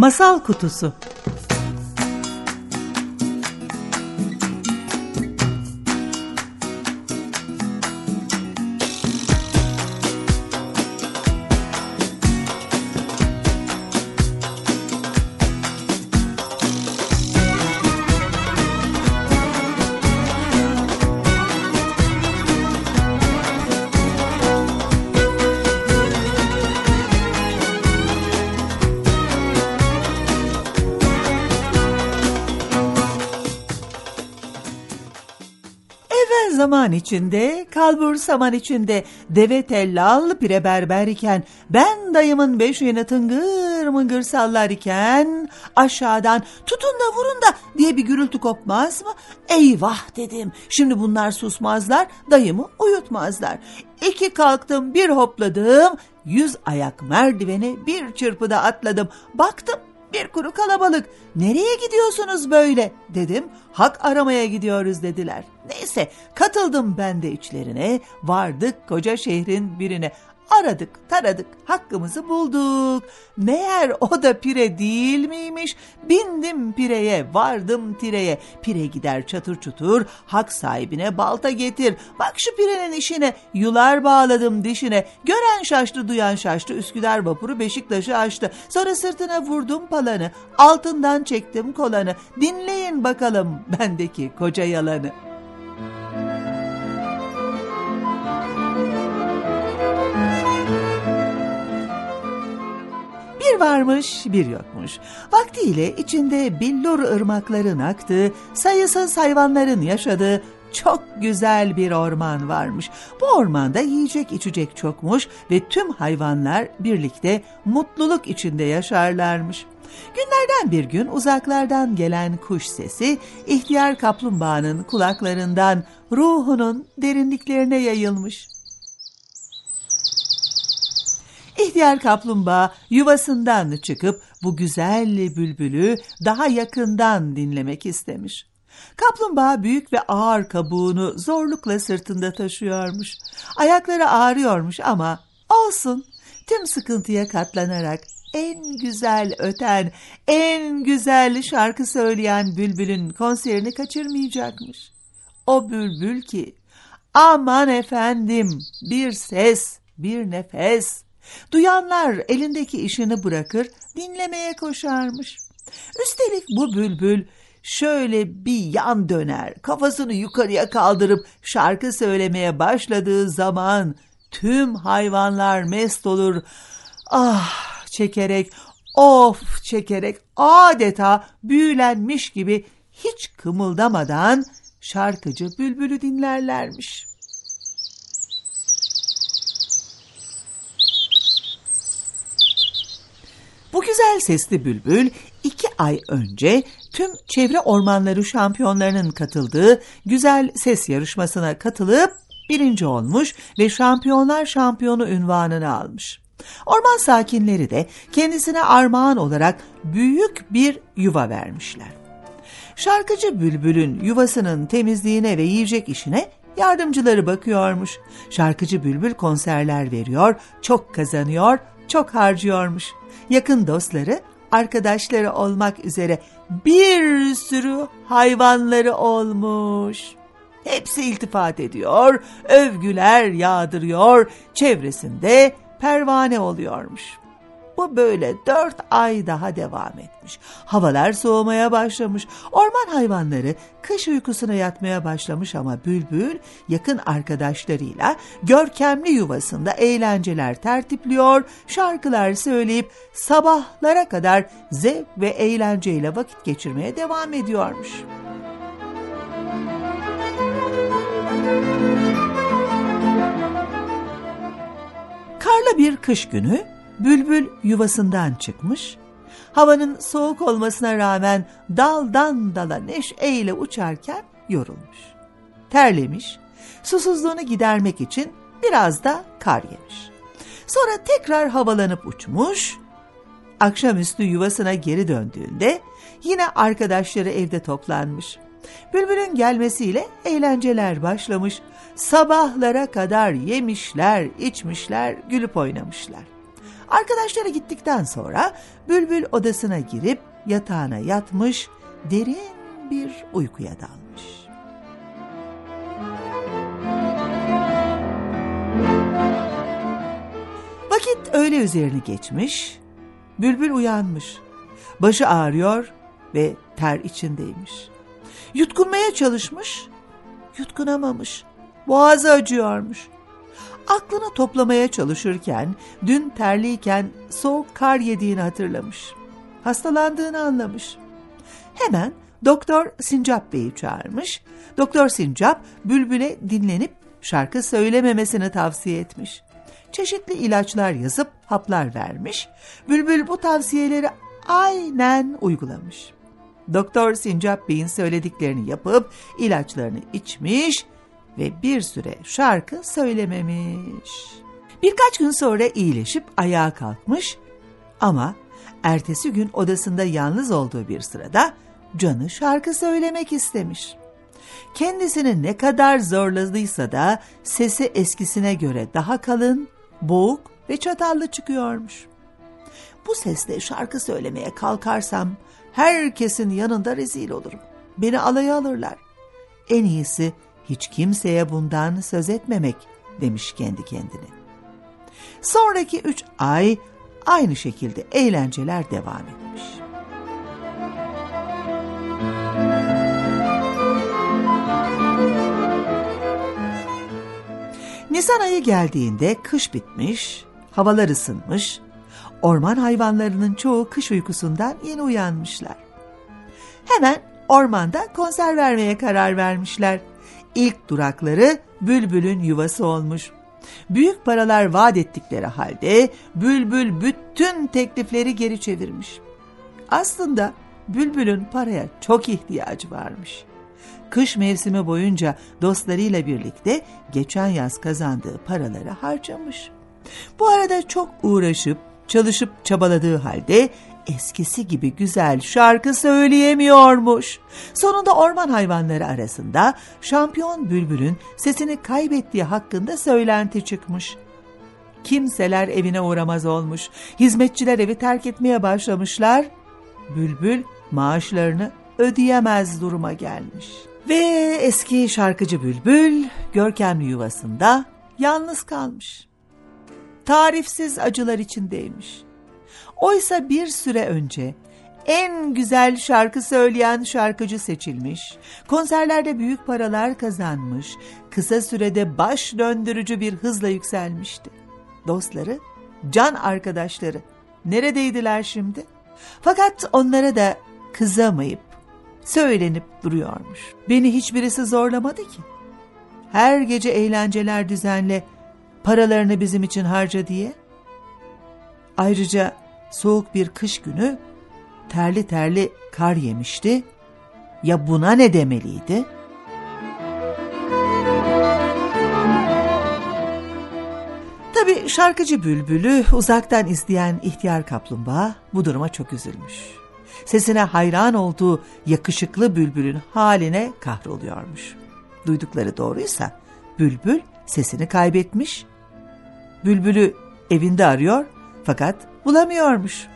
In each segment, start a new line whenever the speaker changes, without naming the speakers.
Masal Kutusu Zaman içinde, kalbur saman içinde, deve tellal pire berber iken, ben dayımın beşiğini tıngır mıngır sallar iken, aşağıdan tutun da vurun da diye bir gürültü kopmaz mı? Eyvah dedim, şimdi bunlar susmazlar, dayımı uyutmazlar. İki kalktım, bir hopladım, yüz ayak merdiveni bir çırpıda atladım. Baktım bir kuru kalabalık. Nereye gidiyorsunuz böyle? Dedim. Hak aramaya gidiyoruz dediler. Neyse katıldım ben de içlerine. Vardık koca şehrin birine. Aradık, taradık, hakkımızı bulduk. Meğer o da pire değil miymiş? Bindim pireye, vardım tireye. Pire gider çatır çutur, hak sahibine balta getir. Bak şu pirenin işine, yular bağladım dişine. Gören şaştı, duyan şaştı. Üsküdar vapuru Beşiktaş'ı açtı. Sonra sırtına vurdum palanı. Altından çektim kolanı. Dinleyin bakalım bendeki koca yalanı. Varmış bir yokmuş. Vaktiyle içinde billur ırmakların aktığı, sayısız hayvanların yaşadığı çok güzel bir orman varmış. Bu ormanda yiyecek içecek çokmuş ve tüm hayvanlar birlikte mutluluk içinde yaşarlarmış. Günlerden bir gün uzaklardan gelen kuş sesi ihtiyar kaplumbağanın kulaklarından ruhunun derinliklerine yayılmış. İhtiyar kaplumbağa yuvasından çıkıp bu güzel bülbülü daha yakından dinlemek istemiş. Kaplumbağa büyük ve ağır kabuğunu zorlukla sırtında taşıyormuş. Ayakları ağrıyormuş ama olsun tüm sıkıntıya katlanarak en güzel öten, en güzel şarkı söyleyen bülbülün konserini kaçırmayacakmış. O bülbül ki aman efendim bir ses, bir nefes, Duyanlar elindeki işini bırakır dinlemeye koşarmış. Üstelik bu bülbül şöyle bir yan döner, kafasını yukarıya kaldırıp şarkı söylemeye başladığı zaman tüm hayvanlar mest olur. Ah çekerek, of çekerek adeta büyülenmiş gibi hiç kımıldamadan şarkıcı bülbülü dinlerlermiş.'' Bu güzel sesli bülbül iki ay önce tüm çevre ormanları şampiyonlarının katıldığı güzel ses yarışmasına katılıp birinci olmuş ve şampiyonlar şampiyonu ünvanını almış. Orman sakinleri de kendisine armağan olarak büyük bir yuva vermişler. Şarkıcı bülbülün yuvasının temizliğine ve yiyecek işine yardımcıları bakıyormuş. Şarkıcı bülbül konserler veriyor, çok kazanıyor, çok harcıyormuş yakın dostları, arkadaşları olmak üzere bir sürü hayvanları olmuş. Hepsi iltifat ediyor, övgüler yağdırıyor, çevresinde pervane oluyormuş. Bu böyle dört ay daha devam etmiş. Havalar soğumaya başlamış. Orman hayvanları kış uykusuna yatmaya başlamış ama Bülbül yakın arkadaşlarıyla görkemli yuvasında eğlenceler tertipliyor, şarkılar söyleyip sabahlara kadar zevk ve eğlenceyle vakit geçirmeye devam ediyormuş. Karlı bir kış günü Bülbül yuvasından çıkmış, Havanın soğuk olmasına rağmen daldan dala neşeyle uçarken yorulmuş. Terlemiş, susuzluğunu gidermek için biraz da kar yemiş. Sonra tekrar havalanıp uçmuş, akşamüstü yuvasına geri döndüğünde yine arkadaşları evde toplanmış. Bülbül'ün gelmesiyle eğlenceler başlamış. Sabahlara kadar yemişler, içmişler, gülüp oynamışlar. Arkadaşları gittikten sonra Bülbül odasına girip yatağına yatmış, derin bir uykuya dalmış. Vakit öğle üzerini geçmiş, Bülbül uyanmış. Başı ağrıyor ve ter içindeymiş. Yutkunmaya çalışmış, yutkunamamış. Boğazı acıyormuş. Aklını toplamaya çalışırken, dün terliyken soğuk kar yediğini hatırlamış. Hastalandığını anlamış. Hemen Doktor Sincap Bey'i çağırmış. Doktor Sincap, Bülbül'e dinlenip şarkı söylememesini tavsiye etmiş. Çeşitli ilaçlar yazıp haplar vermiş. Bülbül bu tavsiyeleri aynen uygulamış. Doktor Sincap Bey'in söylediklerini yapıp ilaçlarını içmiş ve bir süre şarkı söylememiş. Birkaç gün sonra iyileşip ayağa kalkmış ama ertesi gün odasında yalnız olduğu bir sırada canı şarkı söylemek istemiş. Kendisini ne kadar zorladıysa da sesi eskisine göre daha kalın, boğuk ve çatallı çıkıyormuş. Bu sesle şarkı söylemeye kalkarsam herkesin yanında rezil olurum. Beni alaya alırlar. En iyisi hiç kimseye bundan söz etmemek demiş kendi kendine. Sonraki üç ay aynı şekilde eğlenceler devam etmiş. Nisan ayı geldiğinde kış bitmiş, havalar ısınmış, orman hayvanlarının çoğu kış uykusundan yeni uyanmışlar. Hemen ormanda konser vermeye karar vermişler. İlk durakları Bülbül'ün yuvası olmuş. Büyük paralar vaat ettikleri halde Bülbül bütün teklifleri geri çevirmiş. Aslında Bülbül'ün paraya çok ihtiyacı varmış. Kış mevsimi boyunca dostlarıyla birlikte geçen yaz kazandığı paraları harcamış. Bu arada çok uğraşıp çalışıp çabaladığı halde eskisi gibi güzel şarkı söyleyemiyormuş. Sonunda orman hayvanları arasında şampiyon bülbülün sesini kaybettiği hakkında söylenti çıkmış. Kimseler evine uğramaz olmuş. Hizmetçiler evi terk etmeye başlamışlar. Bülbül maaşlarını ödeyemez duruma gelmiş. Ve eski şarkıcı Bülbül görkemli yuvasında yalnız kalmış. Tarifsiz acılar içindeymiş. Oysa bir süre önce en güzel şarkı söyleyen şarkıcı seçilmiş, konserlerde büyük paralar kazanmış, kısa sürede baş döndürücü bir hızla yükselmişti. Dostları, can arkadaşları neredeydiler şimdi? Fakat onlara da kızamayıp söylenip duruyormuş. Beni hiçbirisi zorlamadı ki. Her gece eğlenceler düzenle, paralarını bizim için harca diye. Ayrıca soğuk bir kış günü terli terli kar yemişti. Ya buna ne demeliydi? Tabii şarkıcı Bülbül'ü uzaktan izleyen ihtiyar kaplumbağa bu duruma çok üzülmüş. Sesine hayran olduğu yakışıklı Bülbül'ün haline kahroluyormuş. Duydukları doğruysa Bülbül sesini kaybetmiş. Bülbül'ü evinde arıyor fakat bulamıyormuş.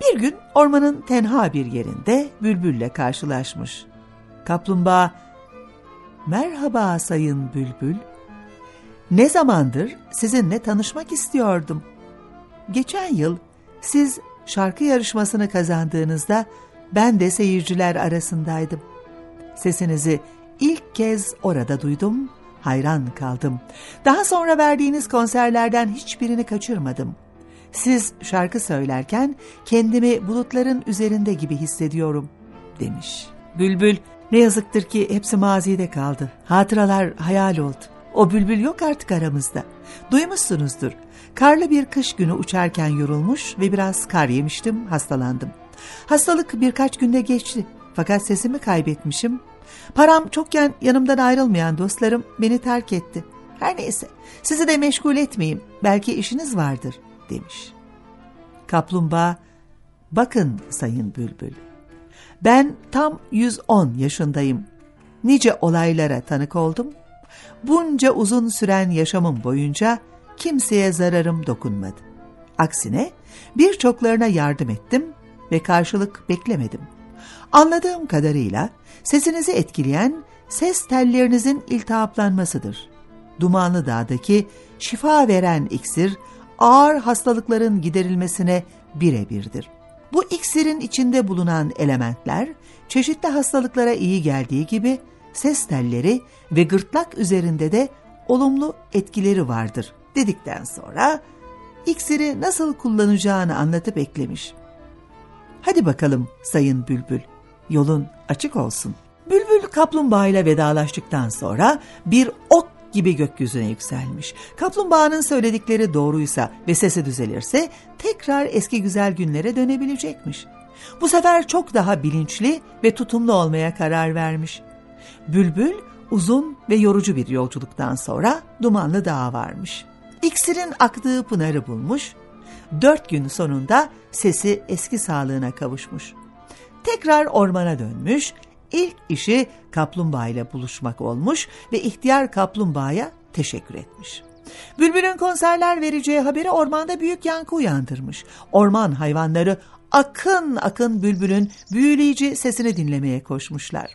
Bir gün ormanın tenha bir yerinde bülbülle karşılaşmış. Kaplumbağa, merhaba sayın bülbül, ne zamandır sizinle tanışmak istiyordum. Geçen yıl siz şarkı yarışmasını kazandığınızda ben de seyirciler arasındaydım. Sesinizi ilk kez orada duydum, hayran kaldım. Daha sonra verdiğiniz konserlerden hiçbirini kaçırmadım. Siz şarkı söylerken kendimi bulutların üzerinde gibi hissediyorum demiş. Bülbül ne yazıktır ki hepsi mazide kaldı. Hatıralar hayal oldu. O bülbül yok artık aramızda. Duymuşsunuzdur. Karlı bir kış günü uçarken yorulmuş ve biraz kar yemiştim, hastalandım. Hastalık birkaç günde geçti fakat sesimi kaybetmişim. Param çokken yanımdan ayrılmayan dostlarım beni terk etti. Her neyse sizi de meşgul etmeyeyim belki işiniz vardır demiş. Kaplumbağa bakın sayın bülbül ben tam 110 yaşındayım. Nice olaylara tanık oldum. Bunca uzun süren yaşamım boyunca kimseye zararım dokunmadı. Aksine birçoklarına yardım ettim ve karşılık beklemedim. Anladığım kadarıyla sesinizi etkileyen ses tellerinizin iltihaplanmasıdır. Dumanlı Dağ'daki şifa veren iksir ağır hastalıkların giderilmesine birebirdir. Bu iksirin içinde bulunan elementler çeşitli hastalıklara iyi geldiği gibi ses telleri ve gırtlak üzerinde de olumlu etkileri vardır dedikten sonra iksiri nasıl kullanacağını anlatıp eklemiş. Hadi bakalım sayın bülbül, yolun açık olsun. Bülbül kaplumbağa ile vedalaştıktan sonra bir ok gibi gökyüzüne yükselmiş. Kaplumbağanın söyledikleri doğruysa ve sesi düzelirse tekrar eski güzel günlere dönebilecekmiş. Bu sefer çok daha bilinçli ve tutumlu olmaya karar vermiş. Bülbül uzun ve yorucu bir yolculuktan sonra Dumanlı Dağa varmış. İksirin aktığı pınarı bulmuş, dört gün sonunda sesi eski sağlığına kavuşmuş. Tekrar ormana dönmüş, ilk işi kaplumbağa ile buluşmak olmuş ve ihtiyar kaplumbağaya teşekkür etmiş. Bülbül'ün konserler vereceği haberi ormanda büyük yankı uyandırmış. Orman hayvanları akın akın bülbülün büyüleyici sesini dinlemeye koşmuşlar.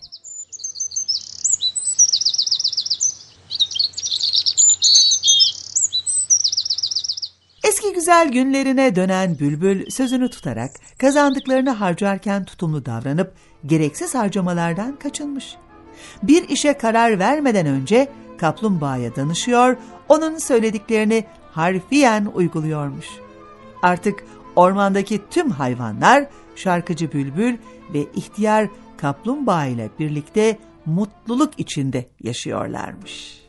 Eski güzel günlerine dönen bülbül sözünü tutarak kazandıklarını harcarken tutumlu davranıp gereksiz harcamalardan kaçınmış. Bir işe karar vermeden önce kaplumbağaya danışıyor, onun söylediklerini harfiyen uyguluyormuş. Artık ormandaki tüm hayvanlar şarkıcı bülbül ve ihtiyar kaplumbağa ile birlikte mutluluk içinde yaşıyorlarmış.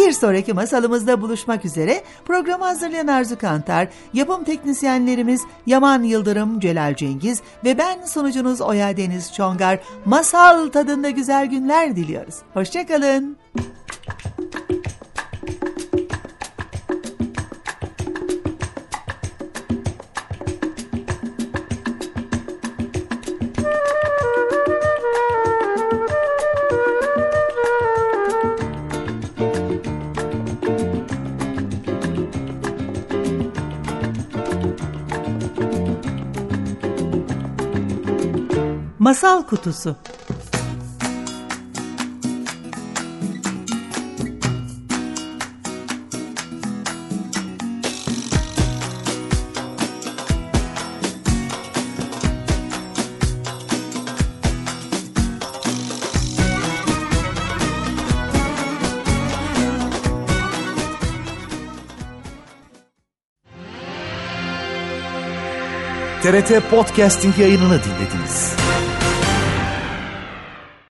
Bir sonraki masalımızda buluşmak üzere programı hazırlayan Arzu Kantar, yapım teknisyenlerimiz Yaman Yıldırım, Celal Cengiz ve ben sunucunuz Oya Deniz Çongar masal tadında güzel günler diliyoruz. Hoşçakalın. Masal Kutusu
TRT Podcasting yayınını dinlediniz.